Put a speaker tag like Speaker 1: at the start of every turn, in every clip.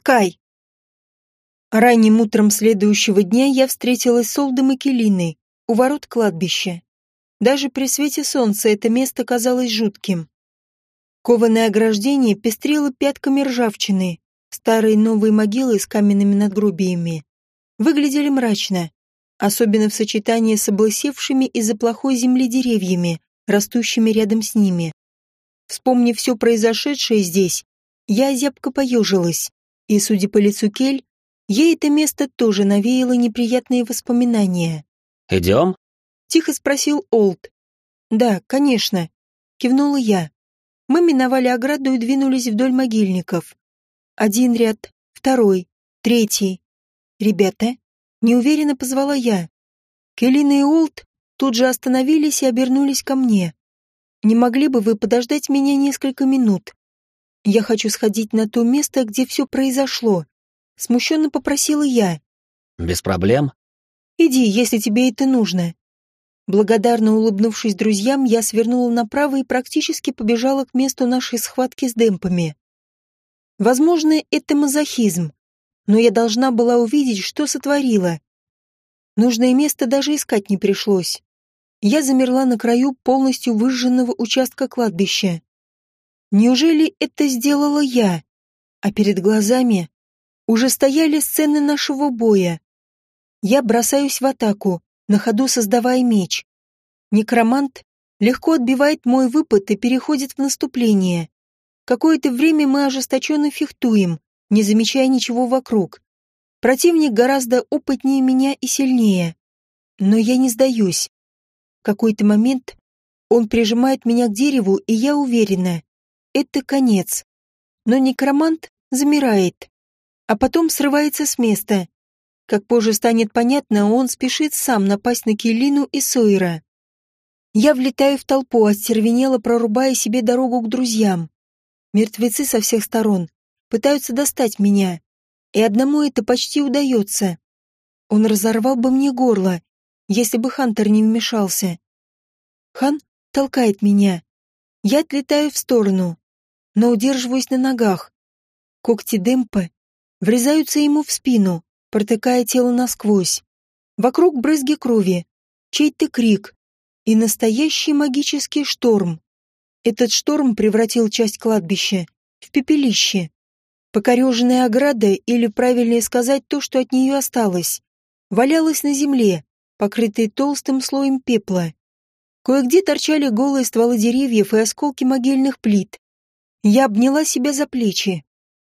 Speaker 1: Скай. Ранним утром следующего дня я встретилась с Олдом и Келиной у ворот кладбища. Даже при свете солнца это место казалось жутким. Кованое ограждение пестрило пятками ржавчины, старые новые могилы с каменными надгробиями. Выглядели мрачно, особенно в сочетании с облысевшими из-за плохой земли деревьями, растущими рядом с ними. Вспомнив все произошедшее здесь, я зябко поежилась, и, судя по лицу Кель, ей это место тоже навеяло неприятные воспоминания.
Speaker 2: «Идем?»
Speaker 1: — тихо спросил Олд. «Да, конечно», — кивнула я. Мы миновали ограду и двинулись вдоль могильников. Один ряд, второй, третий. «Ребята?» — неуверенно позвала я. Келлина и Олд тут же остановились и обернулись ко мне. Не могли бы вы подождать меня несколько минут? Я хочу сходить на то место, где все произошло. Смущенно попросила я.
Speaker 2: Без проблем.
Speaker 1: Иди, если тебе это нужно. Благодарно улыбнувшись друзьям, я свернула направо и практически побежала к месту нашей схватки с демпами. Возможно, это мазохизм, но я должна была увидеть, что сотворила. Нужное место даже искать не пришлось. Я замерла на краю полностью выжженного участка кладбища. Неужели это сделала я? А перед глазами уже стояли сцены нашего боя. Я бросаюсь в атаку, на ходу создавая меч. Некромант легко отбивает мой выпад и переходит в наступление. Какое-то время мы ожесточенно фехтуем, не замечая ничего вокруг. Противник гораздо опытнее меня и сильнее. Но я не сдаюсь. В какой-то момент он прижимает меня к дереву, и я уверена, это конец. Но некромант замирает, а потом срывается с места. Как позже станет понятно, он спешит сам напасть на Келлину и Сойера. Я влетаю в толпу, остервенело прорубая себе дорогу к друзьям. Мертвецы со всех сторон пытаются достать меня, и одному это почти удается. Он разорвал бы мне горло, если бы Хантер не вмешался. Хан толкает меня. Я отлетаю в сторону, но удерживаюсь на ногах. Когти Демпа врезаются ему в спину, протыкая тело насквозь. Вокруг брызги крови, чей-то крик и настоящий магический шторм. Этот шторм превратил часть кладбища в пепелище. Покореженная ограда, или правильнее сказать то, что от нее осталось, валялась на земле, покрытые толстым слоем пепла. Кое-где торчали голые стволы деревьев и осколки могильных плит. Я обняла себя за плечи.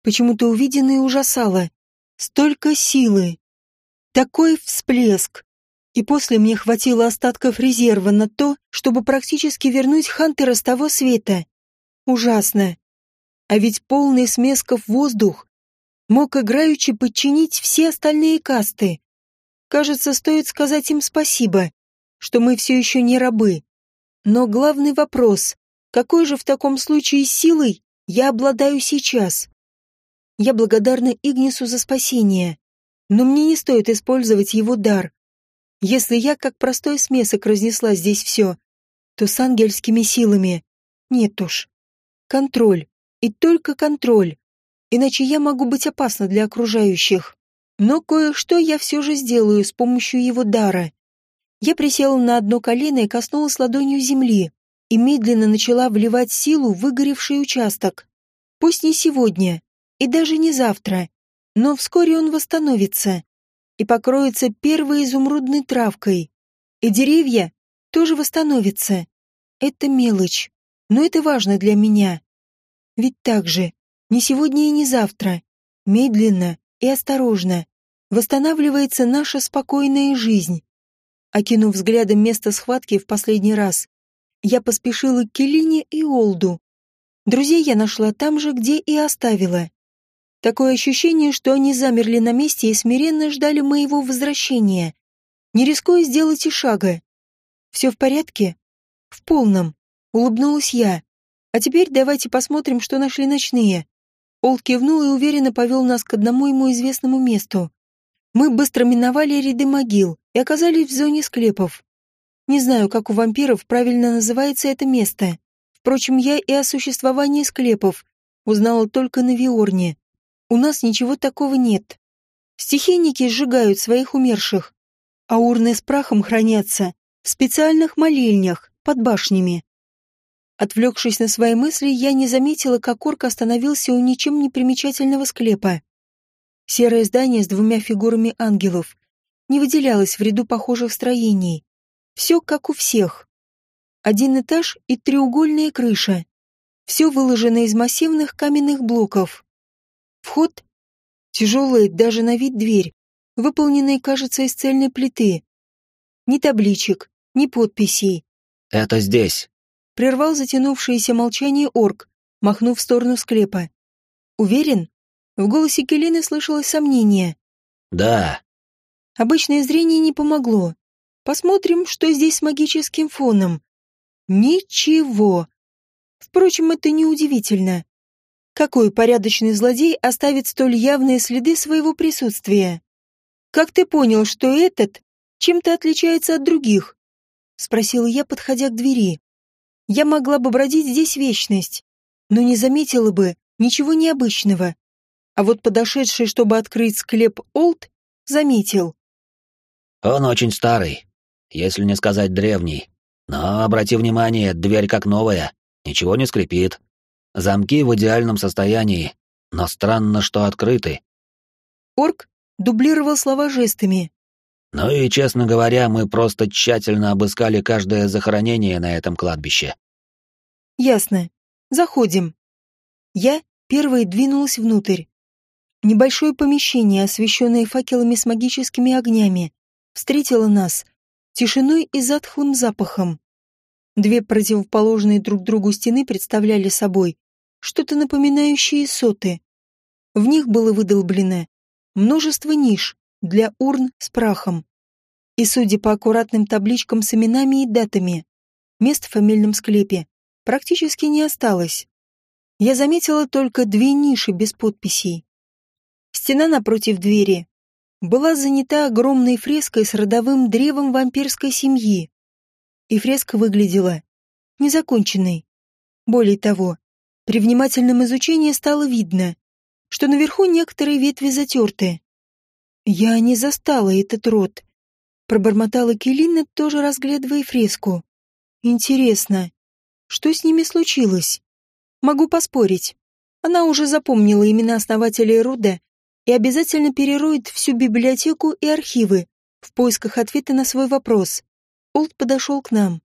Speaker 1: Почему-то увиденное ужасало. Столько силы. Такой всплеск. И после мне хватило остатков резерва на то, чтобы практически вернуть Хантера с того света. Ужасно. А ведь полный смесков воздух мог играючи подчинить все остальные касты. Кажется, стоит сказать им спасибо, что мы все еще не рабы. Но главный вопрос, какой же в таком случае силой я обладаю сейчас? Я благодарна Игнису за спасение, но мне не стоит использовать его дар. Если я, как простой смесок, разнесла здесь все, то с ангельскими силами. Нет уж. Контроль. И только контроль. Иначе я могу быть опасна для окружающих. Но кое-что я все же сделаю с помощью его дара. Я присела на одно колено и коснулась ладонью земли, и медленно начала вливать силу в выгоревший участок. Пусть не сегодня, и даже не завтра, но вскоре он восстановится и покроется первой изумрудной травкой. И деревья тоже восстановятся. Это мелочь, но это важно для меня. Ведь так же, не сегодня и не завтра, медленно, и осторожно восстанавливается наша спокойная жизнь. Окинув взглядом место схватки в последний раз, я поспешила к Келине и Олду. Друзей я нашла там же, где и оставила. Такое ощущение, что они замерли на месте и смиренно ждали моего возвращения, не рискуя сделать и шага. «Все в порядке?» «В полном», — улыбнулась я. «А теперь давайте посмотрим, что нашли ночные. Олд кивнул и уверенно повел нас к одному ему известному месту. Мы быстро миновали ряды могил и оказались в зоне склепов. Не знаю, как у вампиров правильно называется это место. Впрочем, я и о существовании склепов узнала только на Виорне. У нас ничего такого нет. Стихийники сжигают своих умерших, а урны с прахом хранятся в специальных молельнях под башнями. Отвлекшись на свои мысли, я не заметила, как орк остановился у ничем не примечательного склепа. Серое здание с двумя фигурами ангелов не выделялось в ряду похожих строений. Все как у всех. Один этаж и треугольная крыша. Все выложено из массивных каменных блоков. Вход — тяжелая даже на вид дверь, выполненная, кажется, из цельной плиты. Ни табличек, ни подписей.
Speaker 2: «Это здесь», —
Speaker 1: прервал затянувшееся молчание орк, махнув в сторону склепа. «Уверен?» В голосе Келины слышалось сомнение.
Speaker 2: «Да».
Speaker 1: Обычное зрение не помогло. Посмотрим, что здесь с магическим фоном. Ничего. Впрочем, это неудивительно. Какой порядочный злодей оставит столь явные следы своего присутствия? Как ты понял, что этот чем-то отличается от других? Спросила я, подходя к двери. Я могла бы бродить здесь вечность, но не заметила бы ничего необычного. А вот подошедший, чтобы открыть склеп Олд, заметил.
Speaker 2: Он очень старый, если не сказать древний. Но обрати внимание, дверь как новая, ничего не скрипит. Замки в идеальном состоянии, но странно, что открыты.
Speaker 1: Орк дублировал слова жестами.
Speaker 2: Ну и, честно говоря, мы просто тщательно обыскали каждое захоронение на этом кладбище.
Speaker 1: Ясно. Заходим. Я первой двинулась внутрь. Небольшое помещение, освещенное факелами с магическими огнями, встретило нас тишиной и затхлым запахом. Две противоположные друг другу стены представляли собой что-то напоминающее соты. В них было выдолблено множество ниш для урн с прахом. И, судя по аккуратным табличкам с именами и датами, мест в фамильном склепе практически не осталось. Я заметила только две ниши без подписей. Стена напротив двери была занята огромной фреской с родовым древом вампирской семьи. И фреска выглядела незаконченной. Более того, при внимательном изучении стало видно, что наверху некоторые ветви затерты. Я не застала этот род. Пробормотала Келина, тоже разглядывая фреску. Интересно, что с ними случилось? Могу поспорить. Она уже запомнила имена основателей рода и обязательно перероет всю библиотеку и архивы в поисках ответа на свой вопрос. Олд подошел к нам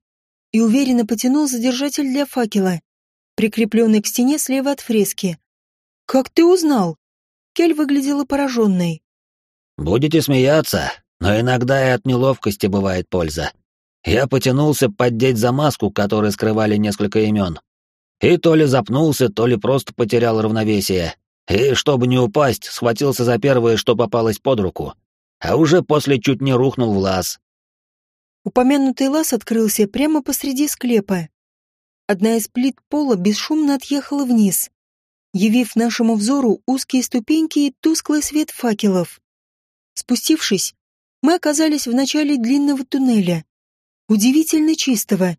Speaker 1: и уверенно потянул задержатель для факела, прикрепленный к стене слева от фрески. «Как ты узнал?» Кель выглядела пораженной.
Speaker 2: «Будете смеяться, но иногда и от неловкости бывает польза. Я потянулся поддеть за маску, которой скрывали несколько имен. И то ли запнулся, то ли просто потерял равновесие, и, чтобы не упасть, схватился за первое, что попалось под руку, а уже после чуть не рухнул в лаз.
Speaker 1: Упомянутый лаз открылся прямо посреди склепа. Одна из плит пола бесшумно отъехала вниз, явив нашему взору узкие ступеньки и тусклый свет факелов. Спустившись, мы оказались в начале длинного туннеля, удивительно чистого,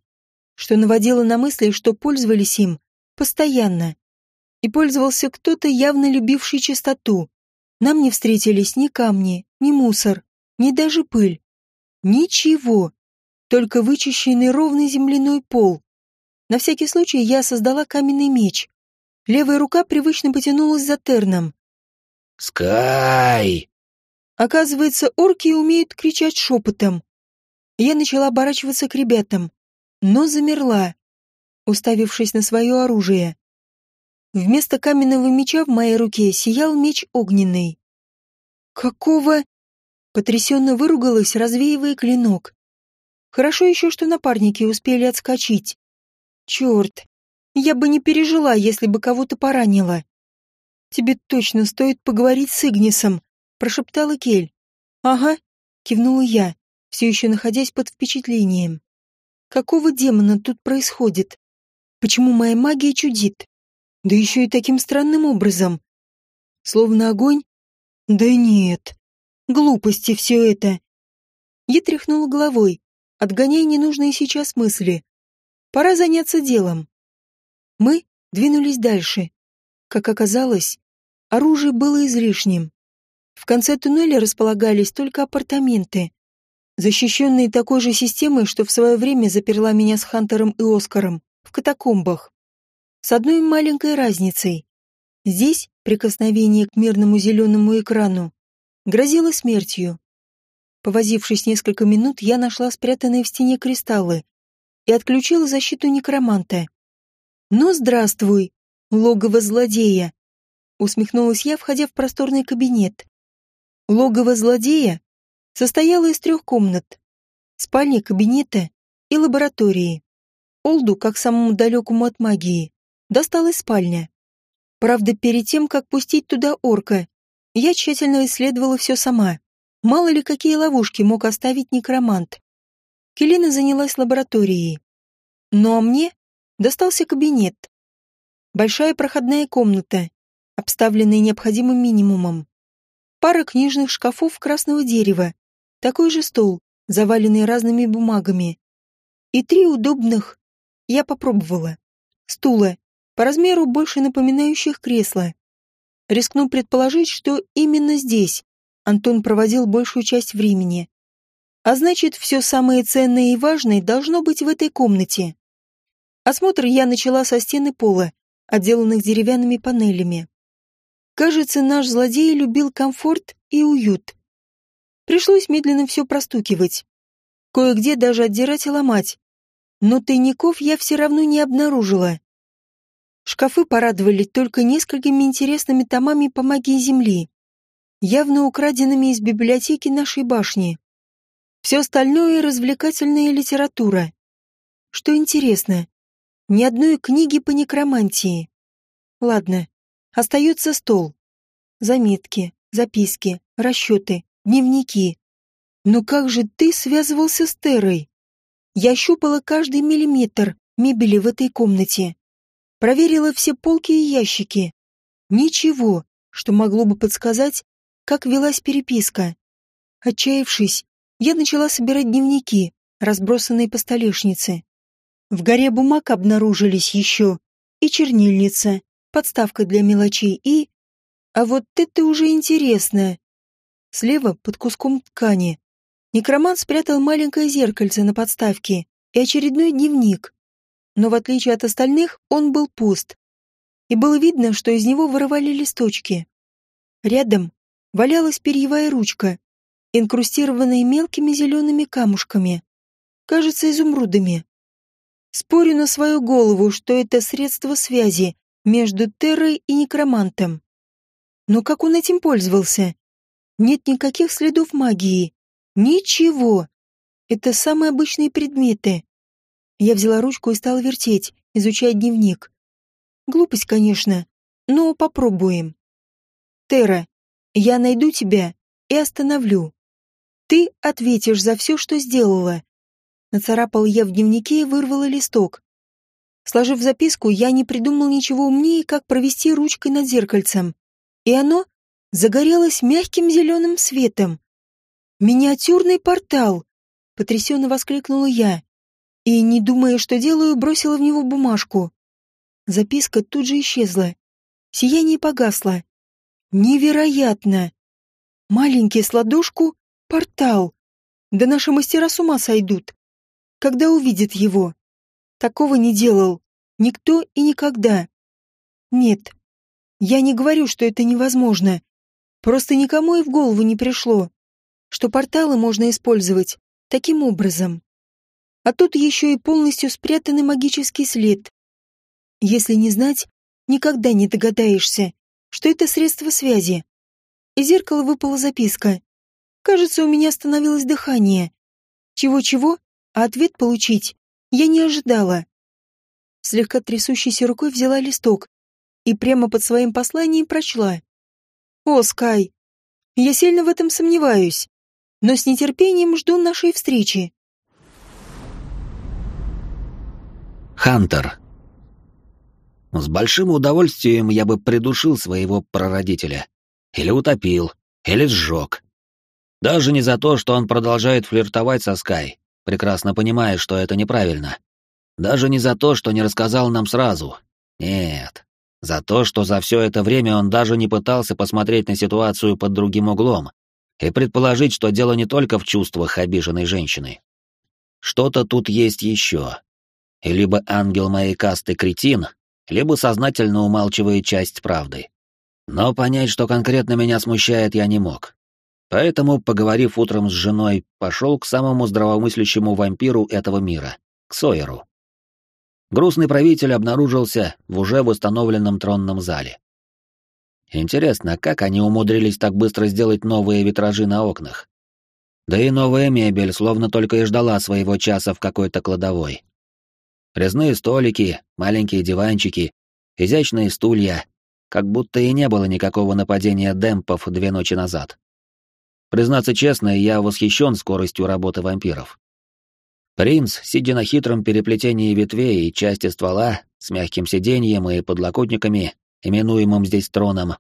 Speaker 1: что наводило на мысли, что пользовались им постоянно и пользовался кто-то, явно любивший чистоту. Нам не встретились ни камни, ни мусор, ни даже пыль. Ничего. Только вычищенный ровный земляной пол. На всякий случай я создала каменный меч. Левая рука привычно потянулась за терном.
Speaker 2: «Скай!»
Speaker 1: Оказывается, орки умеют кричать шепотом. Я начала оборачиваться к ребятам, но замерла, уставившись на свое оружие. Вместо каменного меча в моей руке сиял меч огненный. «Какого?» Потрясенно выругалась, развеивая клинок. Хорошо еще, что напарники успели отскочить. Черт, я бы не пережила, если бы кого-то поранила. Тебе точно стоит поговорить с Игнисом, прошептала Кель. Ага, кивнула я, все еще находясь под впечатлением. Какого демона тут происходит? Почему моя магия чудит? Да еще и таким странным образом. Словно огонь? Да нет. Глупости все это. Я тряхнула головой, отгоняя ненужные сейчас мысли. Пора заняться делом. Мы двинулись дальше. Как оказалось, оружие было излишним. В конце туннеля располагались только апартаменты, защищенные такой же системой, что в свое время заперла меня с Хантером и Оскаром в катакомбах. С одной маленькой разницей. Здесь прикосновение к мирному зеленому экрану грозило смертью. Повозившись несколько минут, я нашла спрятанные в стене кристаллы и отключила защиту некроманта. «Ну, здравствуй, логово злодея!» усмехнулась я, входя в просторный кабинет. Логово злодея состояло из трех комнат. Спальня, кабинета и лаборатории. Олду, как самому далекому от магии, досталась спальня. Правда, перед тем, как пустить туда орка, я тщательно исследовала все сама. Мало ли, какие ловушки мог оставить некромант. Келина занялась лабораторией. Ну а мне достался кабинет. Большая проходная комната, обставленная необходимым минимумом. Пара книжных шкафов красного дерева, такой же стол, заваленный разными бумагами. И три удобных, я попробовала, стула, по размеру больше напоминающих кресло. Рискну предположить, что именно здесь Антон проводил большую часть времени. А значит, все самое ценное и важное должно быть в этой комнате. Осмотр я начала со стены пола, отделанных деревянными панелями. Кажется, наш злодей любил комфорт и уют. Пришлось медленно все простукивать. Кое-где даже отдирать и ломать. Но тайников я все равно не обнаружила. Шкафы порадовали только несколькими интересными томами по магии Земли, явно украденными из библиотеки нашей башни. Все остальное — развлекательная литература. Что интересно, ни одной книги по некромантии. Ладно, остается стол. Заметки, записки, расчеты, дневники. Но как же ты связывался с Терой? Я щупала каждый миллиметр мебели в этой комнате. Проверила все полки и ящики. Ничего, что могло бы подсказать, как велась переписка. Отчаявшись, я начала собирать дневники, разбросанные по столешнице. В горе бумаг обнаружились еще и чернильница, подставка для мелочей и... А вот это уже интересно. Слева, под куском ткани, некромант спрятал маленькое зеркальце на подставке и очередной дневник. Но в отличие от остальных, он был пуст. И было видно, что из него вырывали листочки. Рядом валялась перьевая ручка, инкрустированные мелкими зелеными камушками, кажется, изумрудами. Спорю на свою голову, что это средство связи между Террой и некромантом. Но как он этим пользовался? Нет никаких следов магии. Ничего. Это самые обычные предметы. Я взяла ручку и стала вертеть, изучая дневник. Глупость, конечно, но попробуем. Терра, я найду тебя и остановлю. Ты ответишь за все, что сделала. Нацарапал я в дневнике и вырвала листок. Сложив записку, я не придумал ничего умнее, как провести ручкой над зеркальцем. И оно загорелось мягким зеленым светом. «Миниатюрный портал!» — потрясенно воскликнула я. И, не думая, что делаю, бросила в него бумажку. Записка тут же исчезла. Сияние погасло. Невероятно! Маленький с ладошку Портал. Да наши мастера с ума сойдут. Когда увидят его. Такого не делал. Никто и никогда. Нет. Я не говорю, что это невозможно. Просто никому и в голову не пришло, что порталы можно использовать таким образом. А тут еще и полностью спрятанный магический след. Если не знать, никогда не догадаешься, что это средство связи. Из зеркала выпала записка. Кажется, у меня остановилось дыхание. Чего-чего, а ответ получить я не ожидала. Слегка трясущейся рукой взяла листок и прямо под своим посланием прочла. «О, Скай, я сильно в этом сомневаюсь, но с нетерпением жду нашей встречи».
Speaker 2: Хантер. С большим удовольствием я бы придушил своего прародителя. Или утопил, или сжег. Даже не за то, что он продолжает флиртовать со Скай, прекрасно понимая, что это неправильно. Даже не за то, что не рассказал нам сразу. Нет. За то, что за все это время он даже не пытался посмотреть на ситуацию под другим углом и предположить, что дело не только в чувствах обиженной женщины. Что-то тут есть еще. И либо ангел моей касты кретин, либо сознательно умалчивает часть правды. Но понять, что конкретно меня смущает, я не мог. Поэтому, поговорив утром с женой, пошел к самому здравомыслящему вампиру этого мира, к Сойеру. Грустный правитель обнаружился в уже восстановленном тронном зале. Интересно, как они умудрились так быстро сделать новые витражи на окнах? Да и новая мебель словно только и ждала своего часа в какой-то кладовой. Резные столики, маленькие диванчики, изящные стулья, как будто и не было никакого нападения демпов две ночи назад. Признаться честно, я восхищен скоростью работы вампиров. Принц, сидя на хитром переплетении ветвей и части ствола, с мягким сиденьем и подлокотниками, именуемым здесь троном,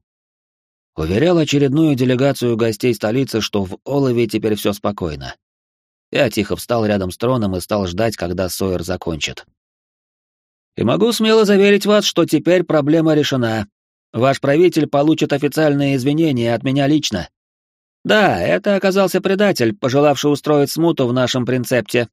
Speaker 2: уверял очередную делегацию гостей столицы, что в Олове теперь все спокойно. Я тихо встал рядом с троном и стал ждать, когда Сойер закончит. «И могу смело заверить вас, что теперь проблема решена. Ваш правитель получит официальные извинения от меня лично. Да, это оказался предатель, пожелавший устроить смуту в нашем принцепте.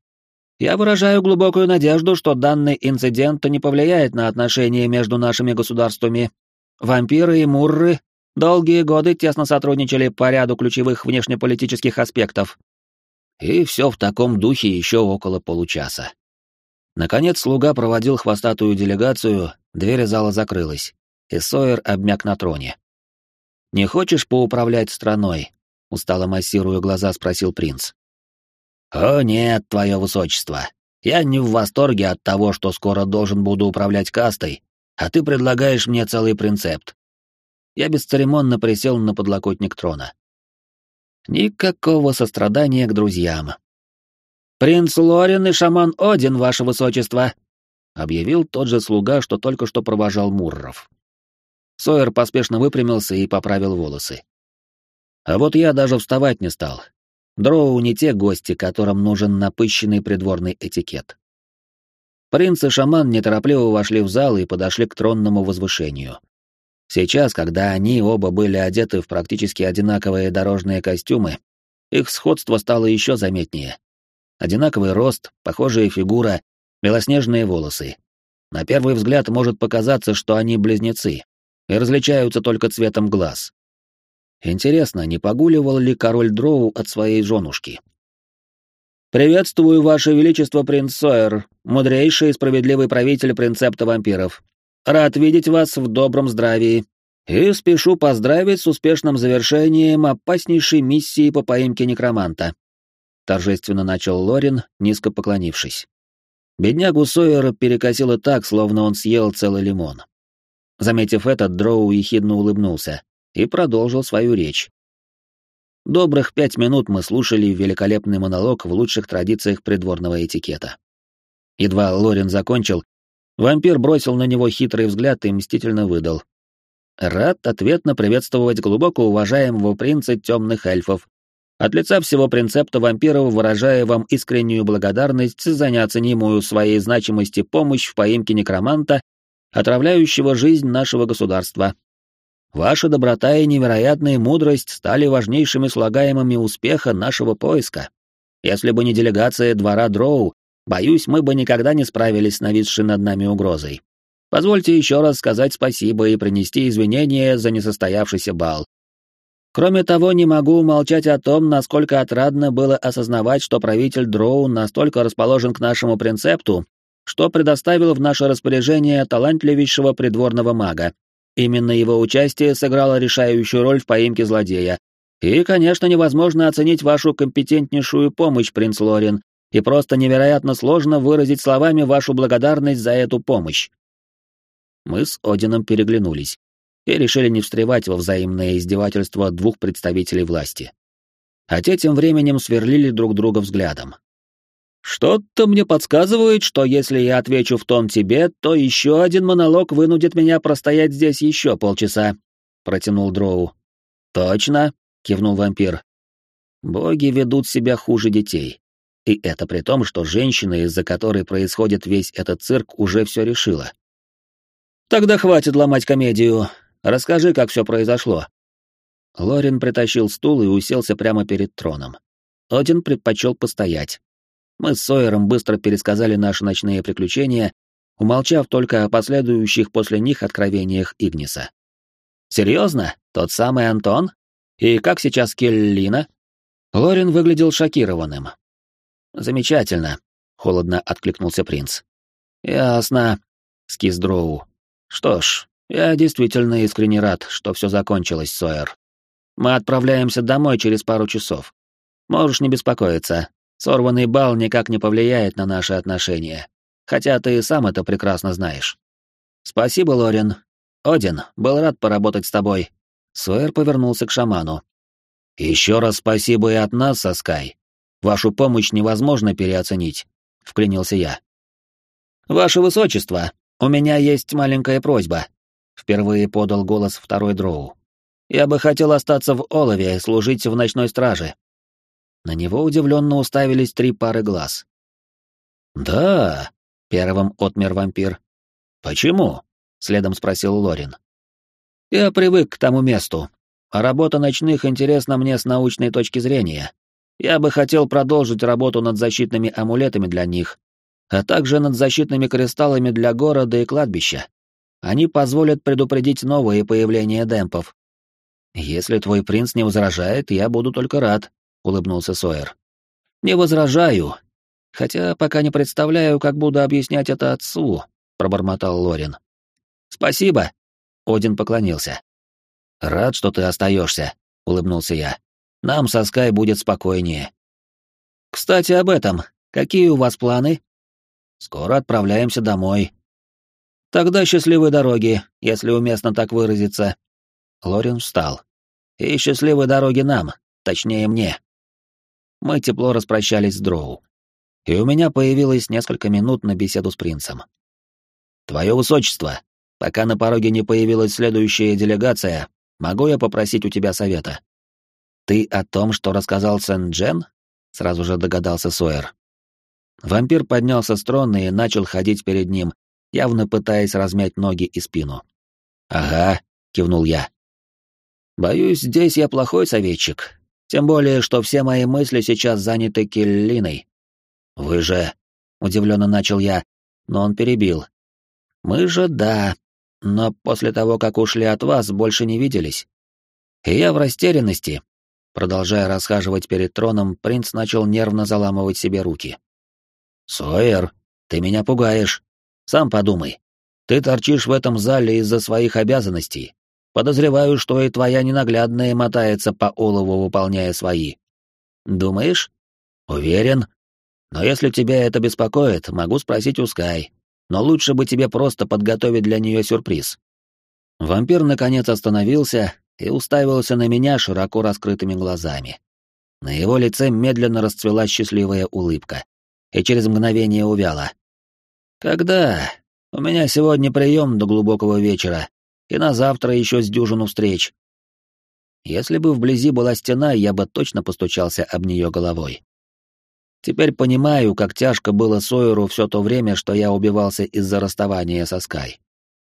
Speaker 2: Я выражаю глубокую надежду, что данный инцидент не повлияет на отношения между нашими государствами. Вампиры и мурры долгие годы тесно сотрудничали по ряду ключевых внешнеполитических аспектов. И все в таком духе еще около получаса. Наконец слуга проводил хвостатую делегацию, дверь зала закрылась, и Сойер обмяк на троне. «Не хочешь поуправлять страной?» устало массируя глаза, спросил принц. «О нет, твое высочество, я не в восторге от того, что скоро должен буду управлять кастой, а ты предлагаешь мне целый принцепт». Я бесцеремонно присел на подлокотник трона. Никакого сострадания к друзьям. «Принц Лорин и шаман Один, ваше высочество», — объявил тот же слуга, что только что провожал Мурров. Сойер поспешно выпрямился и поправил волосы. А вот я даже вставать не стал. Дроу не те гости, которым нужен напыщенный придворный этикет. Принц и шаман неторопливо вошли в зал и подошли к тронному возвышению. Сейчас, когда они оба были одеты в практически одинаковые дорожные костюмы, их сходство стало еще заметнее. Одинаковый рост, похожая фигура, белоснежные волосы. На первый взгляд может показаться, что они близнецы, и различаются только цветом глаз. Интересно, не погуливал ли король Дроу от своей женушки? «Приветствую, Ваше Величество, принц Сойер, мудрейший и справедливый правитель принцепта вампиров. Рад видеть вас в добром здравии. И спешу поздравить с успешным завершением опаснейшей миссии по поимке некроманта», — торжественно начал Лорин, низко поклонившись. Беднягу Сойера перекосило так, словно он съел целый лимон. Заметив это, Дроу ехидно улыбнулся и продолжил свою речь. Добрых пять минут мы слушали великолепный монолог в лучших традициях придворного этикета. Едва Лорин закончил, вампир бросил на него хитрый взгляд и мстительно выдал. «Рад ответно приветствовать глубоко уважаемого принца темных эльфов. От лица всего принцепта вампиров выражаю вам искреннюю благодарность за неоценимую своей значимости помощь в поимке некроманта, отравляющего жизнь нашего государства, Ваша доброта и невероятная мудрость стали важнейшими слагаемыми успеха нашего поиска. Если бы не делегация двора Дроу, боюсь, мы бы никогда не справились с нависшей над нами угрозой. Позвольте еще раз сказать спасибо и принести извинения за несостоявшийся бал. Кроме того, не могу умолчать о том, насколько отрадно было осознавать, что правитель Дроу настолько расположен к нашему принцепту, что предоставил в наше распоряжение талантливейшего придворного мага, Именно его участие сыграло решающую роль в поимке злодея. И, конечно, невозможно оценить вашу компетентнейшую помощь, принц Лорин, и просто невероятно сложно выразить словами вашу благодарность за эту помощь. Мы с Одином переглянулись и решили не встревать во взаимное издевательство двух представителей власти. А те тем временем сверлили друг друга взглядом. «Что-то мне подсказывает, что если я отвечу в том тебе, то еще один монолог вынудит меня простоять здесь еще полчаса», — протянул Дроу. «Точно», — кивнул вампир. «Боги ведут себя хуже детей. И это при том, что женщина, из-за которой происходит весь этот цирк, уже все решила. Тогда хватит ломать комедию. Расскажи, как все произошло. Лорин притащил стул и уселся прямо перед троном. Один предпочел постоять. Мы с Сойером быстро пересказали наши ночные приключения, умолчав только о последующих после них откровениях Игниса. «Серьезно? Тот самый Антон? И как сейчас Келлина?» Лорин выглядел шокированным. «Замечательно», — холодно откликнулся принц. «Ясно», — скис Дроу. «Что ж, я действительно искренне рад, что все закончилось, Сойер. Мы отправляемся домой через пару часов. Можешь не беспокоиться. Сорванный бал никак не повлияет на наши отношения. Хотя ты и сам это прекрасно знаешь. Спасибо, Лорин. Один, был рад поработать с тобой. Сойер повернулся к шаману. Еще раз спасибо и от нас, Соскай. Вашу помощь невозможно переоценить, вклинился я. Ваше высочество, у меня есть маленькая просьба. Впервые подал голос второй дроу. Я бы хотел остаться в Олове, служить в ночной страже. На него удивленно уставились три пары глаз. Да, первым отмер вампир. Почему? следом спросил Лорин. Я привык к тому месту, а работа ночных интересна мне с научной точки зрения. Я бы хотел продолжить работу над защитными амулетами для них, а также над защитными кристаллами для города и кладбища. Они позволят предупредить новые появления демпов, «Если твой принц не возражает, я буду только рад», — улыбнулся Сойер. «Не возражаю. Хотя пока не представляю, как буду объяснять это отцу», — пробормотал Лорин. «Спасибо», — Один поклонился. «Рад, что ты остаешься», — улыбнулся я. «Нам со Скай будет спокойнее». «Кстати, об этом. Какие у вас планы?» «Скоро отправляемся домой». «Тогда счастливой дороги, если уместно так выразиться», Лорин встал. «И счастливой дороги нам, точнее мне». Мы тепло распрощались с Дроу. И у меня появилось несколько минут на беседу с принцем. «Твое высочество, пока на пороге не появилась следующая делегация, могу я попросить у тебя совета?» «Ты о том, что рассказал Сен-Джен?» — сразу же догадался Сойер. Вампир поднялся с трона и начал ходить перед ним, явно пытаясь размять ноги и спину. «Ага», — кивнул я. Боюсь, здесь я плохой советчик. Тем более, что все мои мысли сейчас заняты Келлиной. Вы же... Удивленно начал я, но он перебил. Мы же да, но после того, как ушли от вас, больше не виделись. И я в растерянности. Продолжая расхаживать перед троном, принц начал нервно заламывать себе руки. «Сойер, ты меня пугаешь. Сам подумай. Ты торчишь в этом зале из-за своих обязанностей, Подозреваю, что и твоя ненаглядная мотается по олову, выполняя свои. Думаешь? Уверен. Но если тебя это беспокоит, могу спросить у Скай. Но лучше бы тебе просто подготовить для нее сюрприз. Вампир наконец остановился и уставился на меня широко раскрытыми глазами. На его лице медленно расцвела счастливая улыбка, и через мгновение увяла. «Когда? У меня сегодня прием до глубокого вечера, и на завтра еще с дюжину встреч. Если бы вблизи была стена, я бы точно постучался об нее головой. Теперь понимаю, как тяжко было Сойеру все то время, что я убивался из-за расставания со Скай.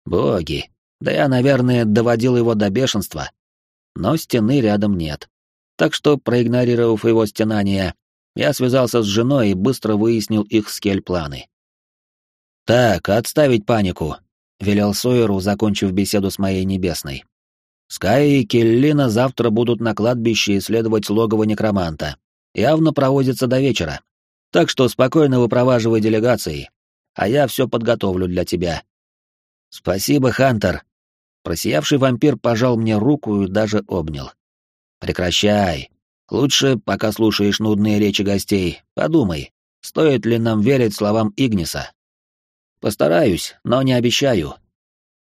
Speaker 2: Боги, да я, наверное, доводил его до бешенства. Но стены рядом нет. Так что, проигнорировав его стенание, я связался с женой и быстро выяснил их скель-планы. «Так, отставить панику. — велел Сойеру, закончив беседу с моей небесной. «Скай и Келлина завтра будут на кладбище исследовать логово некроманта. Явно проводится до вечера. Так что спокойно выпроваживай делегации, а я все подготовлю для тебя». «Спасибо, Хантер». Просиявший вампир пожал мне руку и даже обнял. «Прекращай. Лучше, пока слушаешь нудные речи гостей, подумай, стоит ли нам верить словам Игниса. Постараюсь, но не обещаю.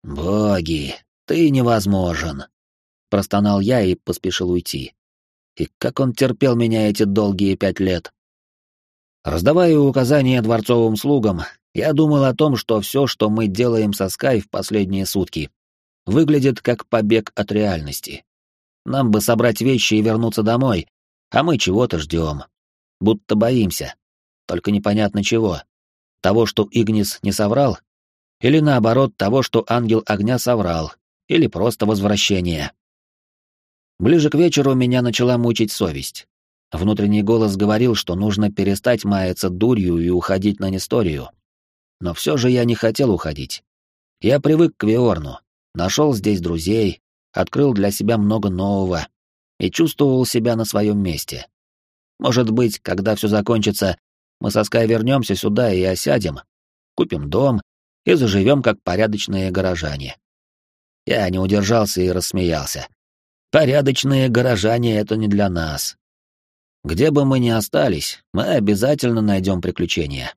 Speaker 2: Боги, ты невозможен. Простонал я и поспешил уйти. И как он терпел меня эти долгие пять лет. Раздавая указания дворцовым слугам, я думал о том, что все, что мы делаем со Скай в последние сутки, выглядит как побег от реальности. Нам бы собрать вещи и вернуться домой, а мы чего-то ждем. Будто боимся. Только непонятно чего. Того, что Игнис не соврал? Или наоборот того, что ангел огня соврал, или просто возвращение. Ближе к вечеру меня начала мучить совесть. Внутренний голос говорил, что нужно перестать маяться дурью и уходить на Несторию. Но все же я не хотел уходить. Я привык к Виорну, нашел здесь друзей, открыл для себя много нового и чувствовал себя на своем месте. Может быть, когда все закончится, мы со Скай вернемся сюда и осядем, купим дом и заживем как порядочные горожане. Я не удержался и рассмеялся. Порядочные горожане — это не для нас. Где бы мы ни остались, мы обязательно найдем приключения.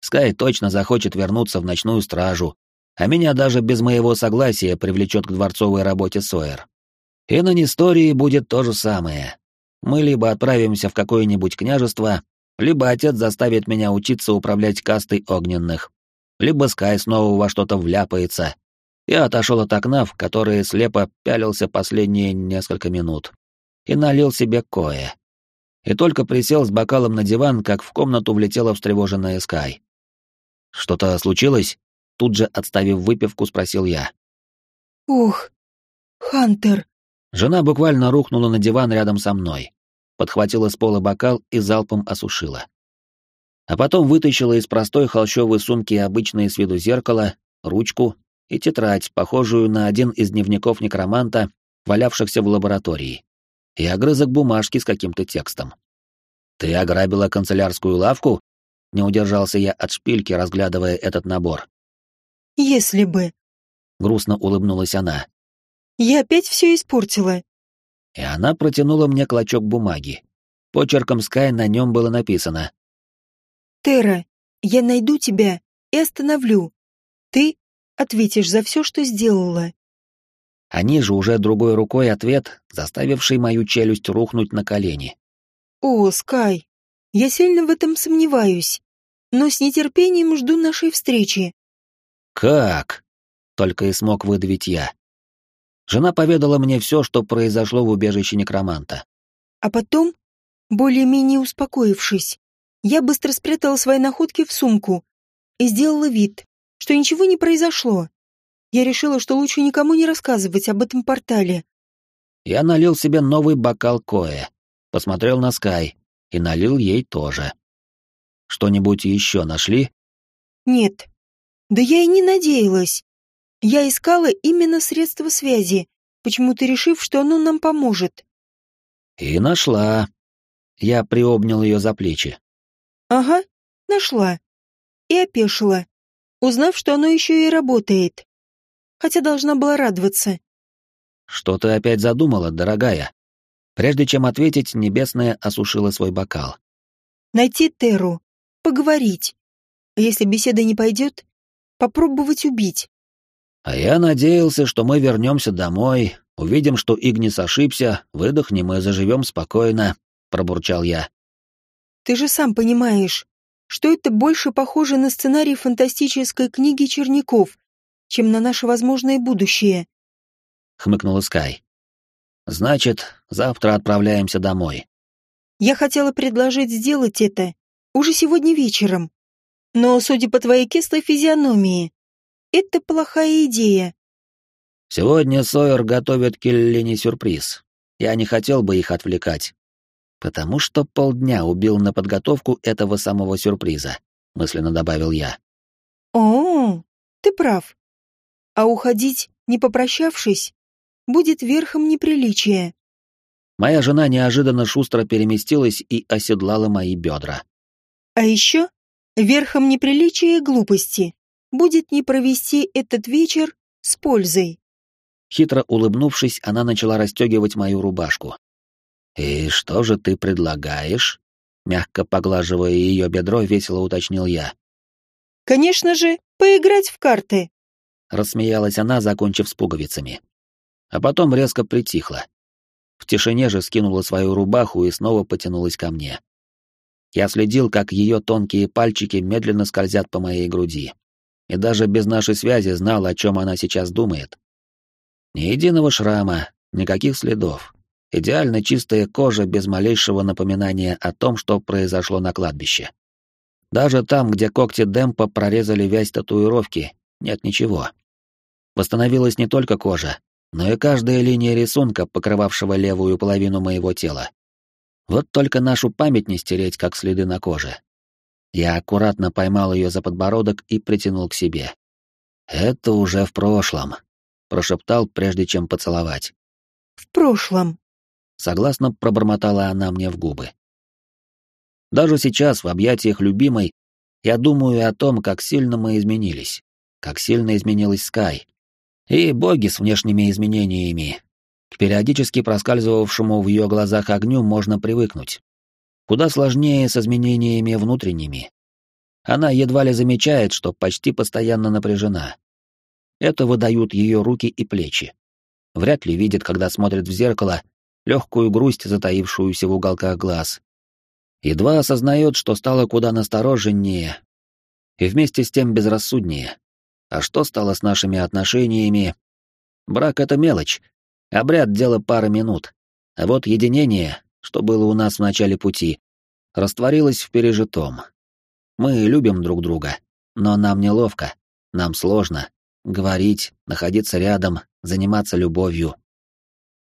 Speaker 2: Скай точно захочет вернуться в ночную стражу, а меня даже без моего согласия привлечет к дворцовой работе Сойер. И на Нестории будет то же самое. Мы либо отправимся в какое-нибудь княжество, либо отец заставит меня учиться управлять кастой огненных, либо Скай снова во что-то вляпается. Я отошел от окна, в которое слепо пялился последние несколько минут, и налил себе кое. И только присел с бокалом на диван, как в комнату влетела встревоженная Скай. «Что-то случилось?» Тут же, отставив выпивку, спросил я.
Speaker 1: «Ух, Хантер!»
Speaker 2: Жена буквально рухнула на диван рядом со мной, подхватила с пола бокал и залпом осушила. А потом вытащила из простой холщовой сумки обычное с виду зеркало, ручку и тетрадь, похожую на один из дневников некроманта, валявшихся в лаборатории, и огрызок бумажки с каким-то текстом. «Ты ограбила канцелярскую лавку?» Не удержался я от шпильки, разглядывая этот набор.
Speaker 1: «Если бы...»
Speaker 2: — грустно улыбнулась она.
Speaker 1: Я опять все испортила.
Speaker 2: И она протянула мне клочок бумаги. Почерком Скай на нем было написано.
Speaker 1: Тера, я найду тебя и остановлю. Ты ответишь за все, что сделала.
Speaker 2: А ниже уже другой рукой ответ, заставивший мою челюсть рухнуть на колени.
Speaker 1: О, Скай, я сильно в этом сомневаюсь, но с нетерпением жду нашей встречи.
Speaker 2: Как? Только и смог выдавить я. Жена поведала мне все, что произошло в убежище некроманта.
Speaker 1: А потом, более-менее успокоившись, я быстро спрятала свои находки в сумку и сделала вид, что ничего не произошло. Я решила, что лучше никому не рассказывать об этом портале.
Speaker 2: Я налил себе новый бокал коэ, посмотрел на Скай и налил ей тоже. Что-нибудь еще нашли?
Speaker 1: Нет. Да я и не надеялась. Я искала именно средство связи, почему-то решив, что оно нам поможет.
Speaker 2: И нашла. Я приобнял ее за плечи.
Speaker 1: Ага, нашла. И опешила, узнав, что оно еще и работает. Хотя должна была радоваться.
Speaker 2: Что ты опять задумала, дорогая? Прежде чем ответить, Небесная осушила свой бокал.
Speaker 1: Найти Теру, поговорить. Если беседа не пойдет, попробовать убить.
Speaker 2: А я надеялся, что мы вернемся домой, увидим, что Игнис ошибся, выдохнем и заживем спокойно, пробурчал я.
Speaker 1: Ты же сам понимаешь, что это больше похоже на сценарий фантастической книги Черняков, чем на наше возможное будущее.
Speaker 2: Хмыкнула Скай. Значит, завтра отправляемся домой.
Speaker 1: Я хотела предложить сделать это уже сегодня вечером. Но, судя по твоей кислой физиономии, это плохая идея.
Speaker 2: Сегодня Сойер готовит Келлине сюрприз. Я не хотел бы их отвлекать. Потому что полдня убил на подготовку этого самого сюрприза, мысленно добавил я.
Speaker 1: О, ты прав. А уходить, не попрощавшись, будет верхом неприличия.
Speaker 2: Моя жена неожиданно шустро переместилась и оседлала мои бедра.
Speaker 1: А еще верхом неприличия и глупости будет не провести этот вечер с пользой.
Speaker 2: Хитро улыбнувшись, она начала расстегивать мою рубашку. «И что же ты предлагаешь?» Мягко поглаживая ее бедро, весело уточнил я.
Speaker 1: «Конечно же, поиграть в карты!»
Speaker 2: Рассмеялась она, закончив с пуговицами. А потом резко притихла. В тишине же скинула свою рубаху и снова потянулась ко мне. Я следил, как ее тонкие пальчики медленно скользят по моей груди и даже без нашей связи знал, о чем она сейчас думает. Ни единого шрама, никаких следов. Идеально чистая кожа без малейшего напоминания о том, что произошло на кладбище. Даже там, где когти Демпа прорезали вязь татуировки, нет ничего. Восстановилась не только кожа, но и каждая линия рисунка, покрывавшего левую половину моего тела. Вот только нашу память не стереть, как следы на коже. Я аккуратно поймал ее за подбородок и притянул к себе. «Это уже в прошлом», — прошептал, прежде чем поцеловать.
Speaker 1: «В прошлом», —
Speaker 2: согласно пробормотала она мне в губы. Даже сейчас, в объятиях любимой, я думаю о том, как сильно мы изменились, как сильно изменилась Скай. И боги с внешними изменениями. К периодически проскальзывавшему в ее глазах огню можно привыкнуть. Куда сложнее с изменениями внутренними. Она едва ли замечает, что почти постоянно напряжена. Это выдают ее руки и плечи. Вряд ли видит, когда смотрит в зеркало, легкую грусть, затаившуюся в уголках глаз, едва осознает, что стало куда настороженнее и вместе с тем безрассуднее. А что стало с нашими отношениями? Брак — это мелочь, обряд — дело пары минут. А вот единение, что было у нас в начале пути, растворилось в пережитом. Мы любим друг друга, но нам неловко, нам сложно говорить, находиться рядом, заниматься любовью.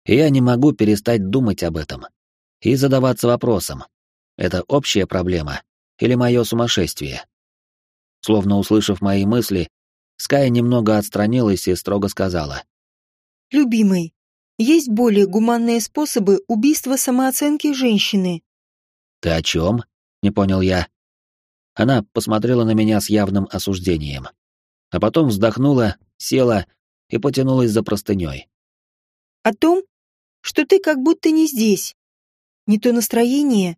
Speaker 2: Я не могу перестать думать об этом и задаваться вопросом, это общая проблема или мое сумасшествие? Словно услышав мои мысли, Скай немного отстранилась и строго сказала.
Speaker 1: «Любимый, есть более гуманные способы убийства самооценки женщины».
Speaker 2: «Ты о чем?» — не понял я. Она посмотрела на меня с явным осуждением, а потом вздохнула, села и потянулась за простыней.
Speaker 1: «О том, что ты как будто не здесь. Не то настроение,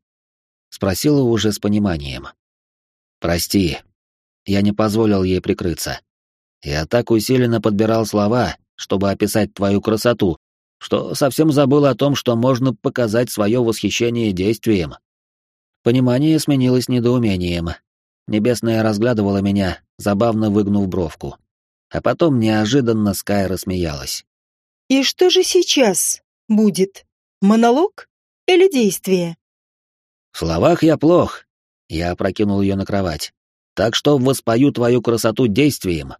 Speaker 2: Спросила уже с пониманием. «Прости, я не позволил ей прикрыться. Я так усиленно подбирал слова, чтобы описать твою красоту, что совсем забыл о том, что можно показать свое восхищение действием. Понимание сменилось недоумением. Небесная разглядывала меня, забавно выгнув бровку. А потом неожиданно Скай рассмеялась.
Speaker 1: «И что же сейчас будет? Монолог или действие?»
Speaker 2: В словах я плох. Я опрокинул ее на кровать. Так что воспою твою красоту действием.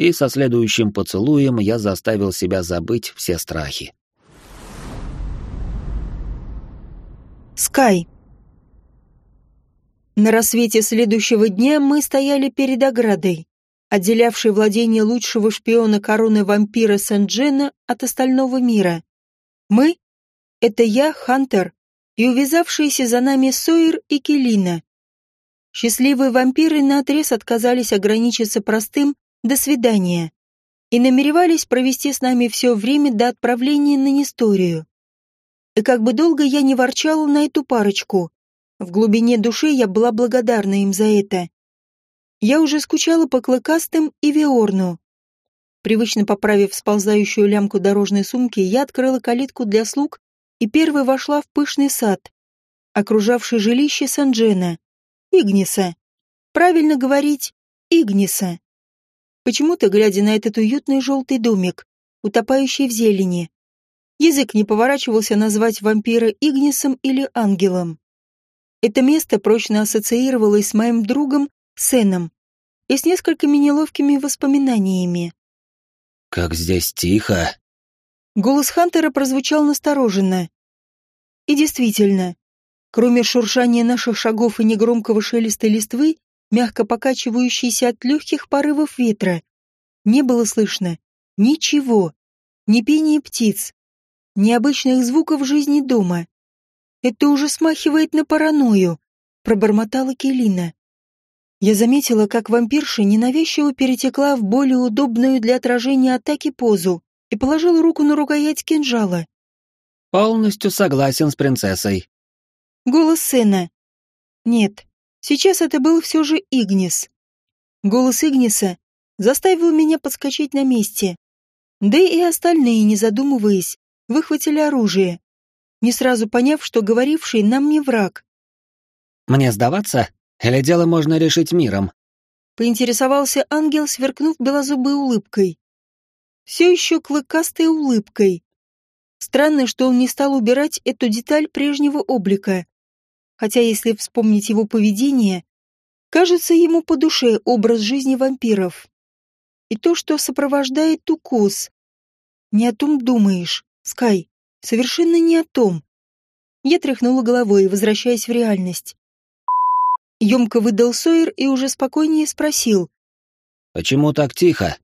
Speaker 2: И со следующим поцелуем я заставил себя забыть все страхи.
Speaker 1: Скай. На рассвете следующего дня мы стояли перед оградой, отделявшей владение лучшего шпиона короны вампира Сен-Джена от остального мира. Мы — это я, Хантер, и увязавшиеся за нами Сойер и Келина. Счастливые вампиры наотрез отказались ограничиться простым «до свидания» и намеревались провести с нами все время до отправления на Несторию. И как бы долго я не ворчала на эту парочку, в глубине души я была благодарна им за это. Я уже скучала по Клыкастым и Виорну. Привычно поправив сползающую лямку дорожной сумки, я открыла калитку для слуг и первой вошла в пышный сад, окружавший жилище Санджена, Игниса. Правильно говорить, Игниса. Почему-то, глядя на этот уютный желтый домик, утопающий в зелени, язык не поворачивался назвать вампира Игнисом или ангелом. Это место прочно ассоциировалось с моим другом Сеном и с несколькими неловкими воспоминаниями.
Speaker 2: «Как здесь тихо!»
Speaker 1: Голос Хантера прозвучал настороженно. И действительно, кроме шуршания наших шагов и негромкого шелеста листвы, мягко покачивающейся от легких порывов ветра, не было слышно ничего, ни пения птиц, ни обычных звуков жизни дома. Это уже смахивает на паранойю, пробормотала Келина. Я заметила, как вампирша ненавязчиво перетекла в более удобную для отражения атаки позу и положил руку на рукоять кинжала.
Speaker 2: «Полностью согласен с принцессой».
Speaker 1: Голос сына. Нет, сейчас это был все же Игнис. Голос Игниса заставил меня подскочить на месте. Да и остальные, не задумываясь, выхватили оружие, не сразу поняв, что говоривший нам не враг.
Speaker 2: «Мне сдаваться? Или дело можно решить миром?»
Speaker 1: Поинтересовался ангел, сверкнув белозубой улыбкой все еще клыкастой улыбкой. Странно, что он не стал убирать эту деталь прежнего облика. Хотя, если вспомнить его поведение, кажется ему по душе образ жизни вампиров. и то, что сопровождает укус. Не о том думаешь, Скай, совершенно не о том. Я тряхнула головой, возвращаясь в реальность. Емко выдал Сойер и уже спокойнее спросил.
Speaker 2: «Почему так тихо?»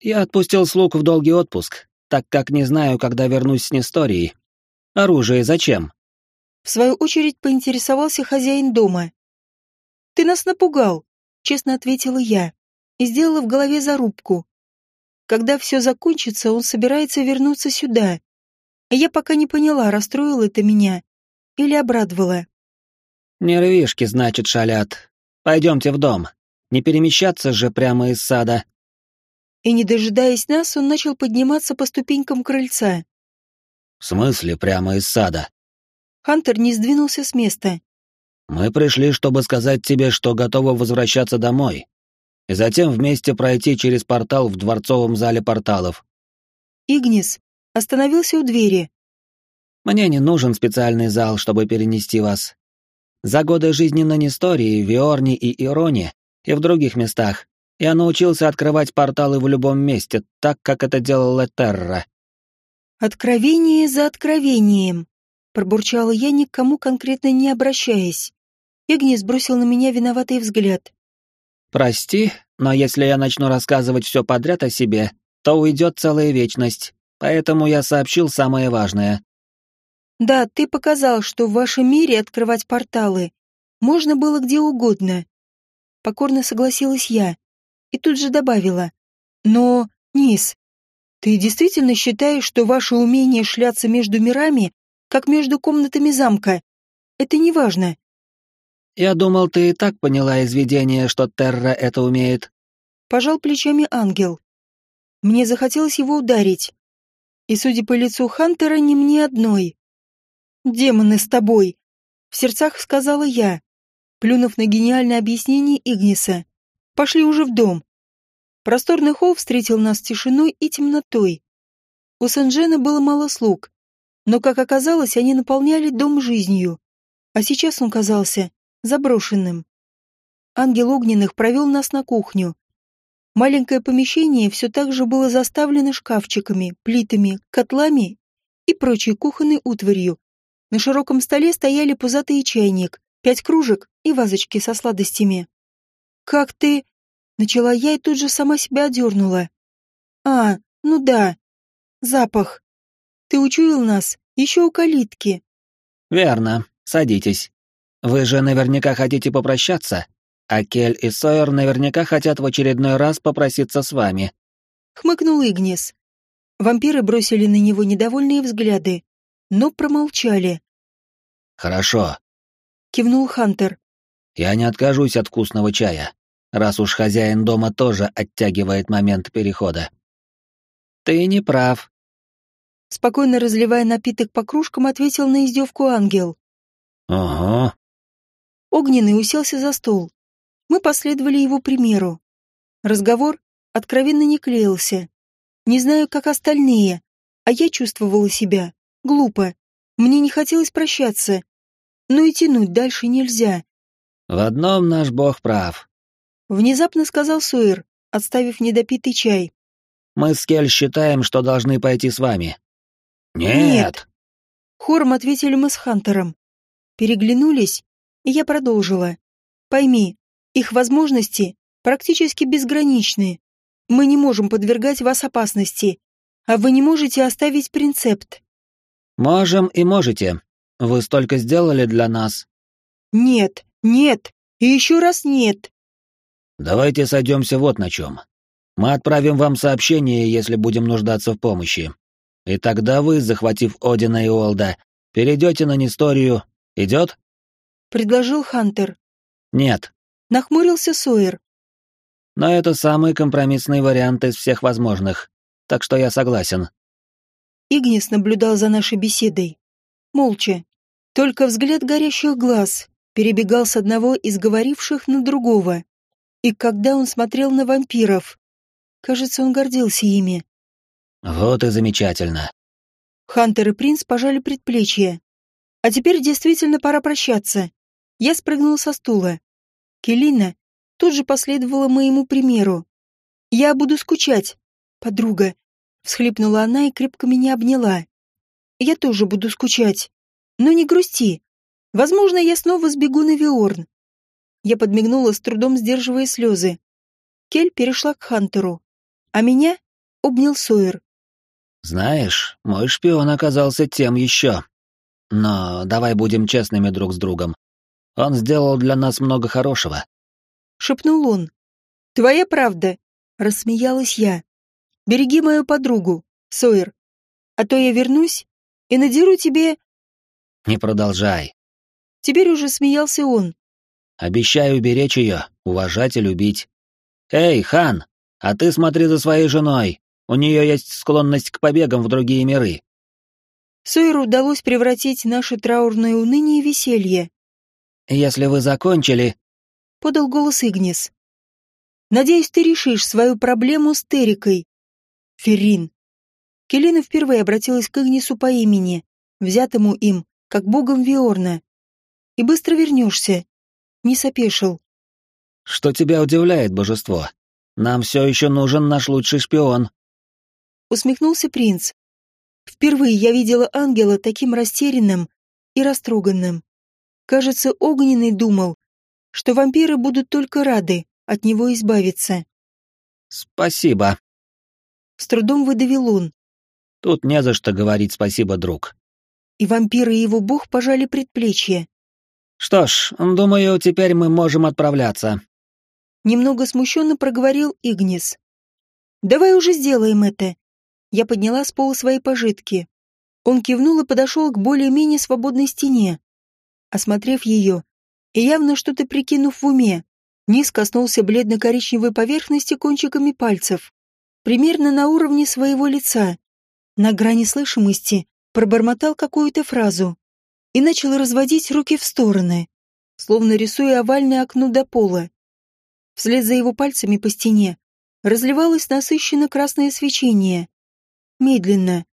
Speaker 2: «Я отпустил слуг в долгий отпуск, так как не знаю, когда вернусь с Несторией. Оружие зачем?»
Speaker 1: В свою очередь поинтересовался хозяин дома. «Ты нас напугал», — честно ответила я, и сделала в голове зарубку. Когда все закончится, он собирается вернуться сюда. Я пока не поняла, расстроило это меня или обрадовало.
Speaker 2: «Нервишки, значит, шалят. Пойдемте в дом. Не перемещаться же прямо из сада».
Speaker 1: И, не дожидаясь нас, он начал подниматься по ступенькам крыльца.
Speaker 2: «В смысле прямо из сада?»
Speaker 1: Хантер не сдвинулся с места.
Speaker 2: «Мы пришли, чтобы сказать тебе, что готовы возвращаться домой, и затем вместе пройти через портал в дворцовом зале порталов».
Speaker 1: Игнис остановился у двери.
Speaker 2: «Мне не нужен специальный зал, чтобы перенести вас. За годы жизни на Нестории, Виорне и Ироне и в других местах я научился открывать порталы в любом месте, так, как это делала Терра.
Speaker 1: «Откровение за откровением», — пробурчала я, никому конкретно не обращаясь. Игнис бросил на меня виноватый взгляд.
Speaker 2: «Прости, но если я начну рассказывать все подряд о себе, то уйдет целая вечность, поэтому я сообщил самое важное».
Speaker 1: «Да, ты показал, что в вашем мире открывать порталы можно было где угодно». Покорно согласилась я и тут же добавила. «Но, Низ, ты действительно считаешь, что ваше умение шляться между мирами, как между комнатами замка, это не важно?»
Speaker 2: «Я думал, ты и так поняла из видения, что Терра это умеет».
Speaker 1: Пожал плечами ангел. Мне захотелось его ударить. И, судя по лицу Хантера, не мне одной. «Демоны с тобой!» — в сердцах сказала я, плюнув на гениальное объяснение Игниса. «Пошли уже в дом». Просторный холл встретил нас тишиной и темнотой. У Сен-Джена было мало слуг, но, как оказалось, они наполняли дом жизнью. А сейчас он казался заброшенным. Ангел огненных провел нас на кухню. Маленькое помещение все так же было заставлено шкафчиками, плитами, котлами и прочей кухонной утварью. На широком столе стояли пузатый чайник, пять кружек и вазочки со сладостями. «Как ты...» — начала я и тут же сама себя одернула. «А, ну да. Запах. Ты учуял нас еще у калитки».
Speaker 2: «Верно. Садитесь». Вы же наверняка хотите попрощаться, а Кель и Сойер наверняка хотят в очередной раз попроситься с вами.
Speaker 1: Хмыкнул Игнис. Вампиры бросили на него недовольные взгляды, но промолчали.
Speaker 2: Хорошо.
Speaker 1: Кивнул Хантер.
Speaker 2: Я не откажусь от вкусного чая, раз уж хозяин дома тоже оттягивает момент перехода. Ты не прав.
Speaker 1: Спокойно разливая напиток по кружкам, ответил на издевку ангел.
Speaker 2: Ого,
Speaker 1: Огненный уселся за стол. Мы последовали его примеру. Разговор откровенно не клеился. Не знаю, как остальные, а я чувствовала себя глупо. Мне не хотелось прощаться, но и тянуть дальше нельзя.
Speaker 2: В одном наш бог прав.
Speaker 1: Внезапно сказал Суэр, отставив недопитый чай.
Speaker 2: Мы с Кель считаем, что должны пойти с вами.
Speaker 1: Нет. Хором ответили мы с Хантером. Переглянулись и я продолжила. Пойми, их возможности практически безграничны. Мы не можем подвергать вас опасности, а вы не можете оставить принцепт.
Speaker 2: Можем и можете. Вы столько сделали для нас.
Speaker 1: Нет, нет, и еще раз нет.
Speaker 2: Давайте сойдемся вот на чем. Мы отправим вам сообщение, если будем нуждаться в помощи. И тогда вы, захватив Одина и Олда, перейдете на Несторию. Идет?
Speaker 1: предложил Хантер.
Speaker 2: Нет.
Speaker 1: Нахмурился Сойер.
Speaker 2: Но это самый компромиссный вариант из всех возможных, так что я согласен.
Speaker 1: Игнис наблюдал за нашей беседой. Молча. Только взгляд горящих глаз перебегал с одного из говоривших на другого. И когда он смотрел на вампиров, кажется, он гордился ими.
Speaker 2: Вот и замечательно.
Speaker 1: Хантер и принц пожали предплечья. А теперь действительно пора прощаться. Я спрыгнула со стула. Келина тут же последовала моему примеру. Я буду скучать, подруга, всхлипнула она и крепко меня обняла. Я тоже буду скучать. Но не грусти. Возможно, я снова сбегу на Виорн. Я подмигнула, с трудом сдерживая слезы. Кель перешла к Хантеру, а меня обнял Сойер.
Speaker 2: «Знаешь, мой шпион оказался тем еще. Но давай будем честными друг с другом. Он сделал для нас много хорошего».
Speaker 1: Шепнул он. «Твоя правда», — рассмеялась я. «Береги мою подругу, Сойер, а то я вернусь и надеру тебе...»
Speaker 2: «Не продолжай».
Speaker 1: Теперь уже смеялся он.
Speaker 2: «Обещаю беречь ее, уважать и любить. Эй, хан, а ты смотри за своей женой. У нее есть склонность к побегам в другие миры.
Speaker 1: Сойеру удалось превратить наше траурное уныние в веселье.
Speaker 2: «Если вы закончили...»
Speaker 1: — подал голос Игнис. «Надеюсь, ты решишь свою проблему с Терикой. Феррин». Келина впервые обратилась к Игнису по имени, взятому им, как богом Виорна. «И быстро вернешься». Не сопешил.
Speaker 2: «Что тебя удивляет, божество? Нам все еще нужен наш лучший шпион»
Speaker 1: усмехнулся принц. Впервые я видела ангела таким растерянным и растроганным. Кажется, Огненный думал, что вампиры будут только рады от него избавиться.
Speaker 2: «Спасибо», —
Speaker 1: с трудом выдавил он.
Speaker 2: «Тут не за что говорить спасибо, друг».
Speaker 1: И вампиры и его бог пожали предплечье.
Speaker 2: «Что ж, думаю, теперь мы можем отправляться».
Speaker 1: Немного смущенно проговорил Игнис. «Давай уже сделаем это. Я подняла с пола свои пожитки. Он кивнул и подошел к более-менее свободной стене. Осмотрев ее, и явно что-то прикинув в уме, низ коснулся бледно-коричневой поверхности кончиками пальцев, примерно на уровне своего лица. На грани слышимости пробормотал какую-то фразу и начал разводить руки в стороны, словно рисуя овальное окно до пола. Вслед за его пальцами по стене разливалось насыщенно красное свечение, медленно,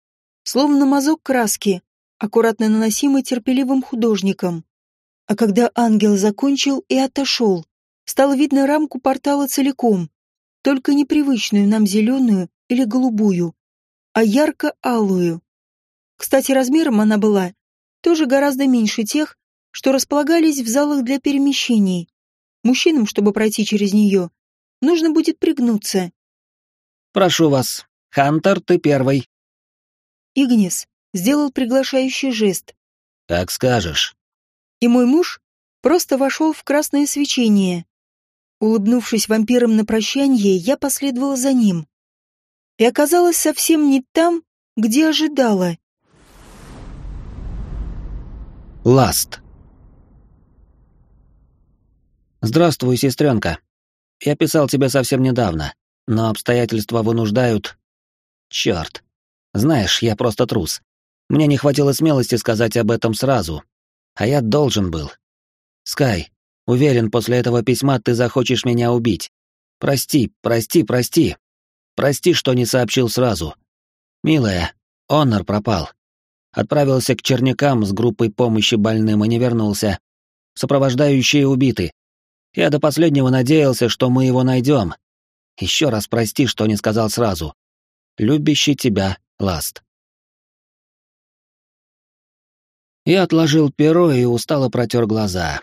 Speaker 1: словно мазок краски, аккуратно наносимый терпеливым художником. А когда ангел закончил и отошел, стало видно рамку портала целиком, только непривычную нам зеленую или голубую, а ярко-алую. Кстати, размером она была тоже гораздо меньше тех, что располагались в залах для перемещений. Мужчинам, чтобы пройти через нее, нужно будет пригнуться.
Speaker 2: «Прошу вас, Хантер, ты первый.
Speaker 1: Игнис сделал приглашающий жест.
Speaker 2: Как скажешь.
Speaker 1: И мой муж просто вошел в красное свечение. Улыбнувшись вампиром на прощанье, я последовала за ним. И оказалась совсем не там, где ожидала.
Speaker 2: Ласт. Здравствуй, сестренка. Я писал тебе совсем недавно, но обстоятельства вынуждают Черт. Знаешь, я просто трус. Мне не хватило смелости сказать об этом сразу. А я должен был. Скай, уверен, после этого письма ты захочешь меня убить. Прости, прости, прости. Прости, что не сообщил сразу. Милая, Онор пропал. Отправился к чернякам с группой помощи больным и не вернулся. Сопровождающие убиты. Я до последнего надеялся, что мы его найдем. Еще раз прости, что не сказал сразу любящий тебя Ласт. Я отложил перо и устало протер глаза.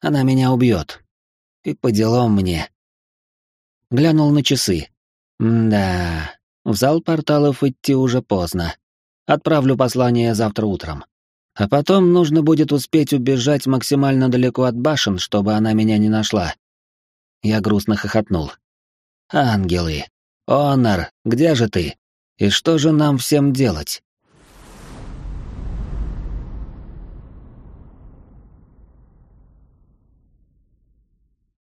Speaker 2: Она меня убьет. И по делам мне. Глянул на часы. да, в зал порталов идти уже поздно. Отправлю послание завтра утром. А потом нужно будет успеть убежать максимально далеко от башен, чтобы она меня не нашла. Я грустно хохотнул. Ангелы. «Онор, где же ты? И что же нам всем делать?»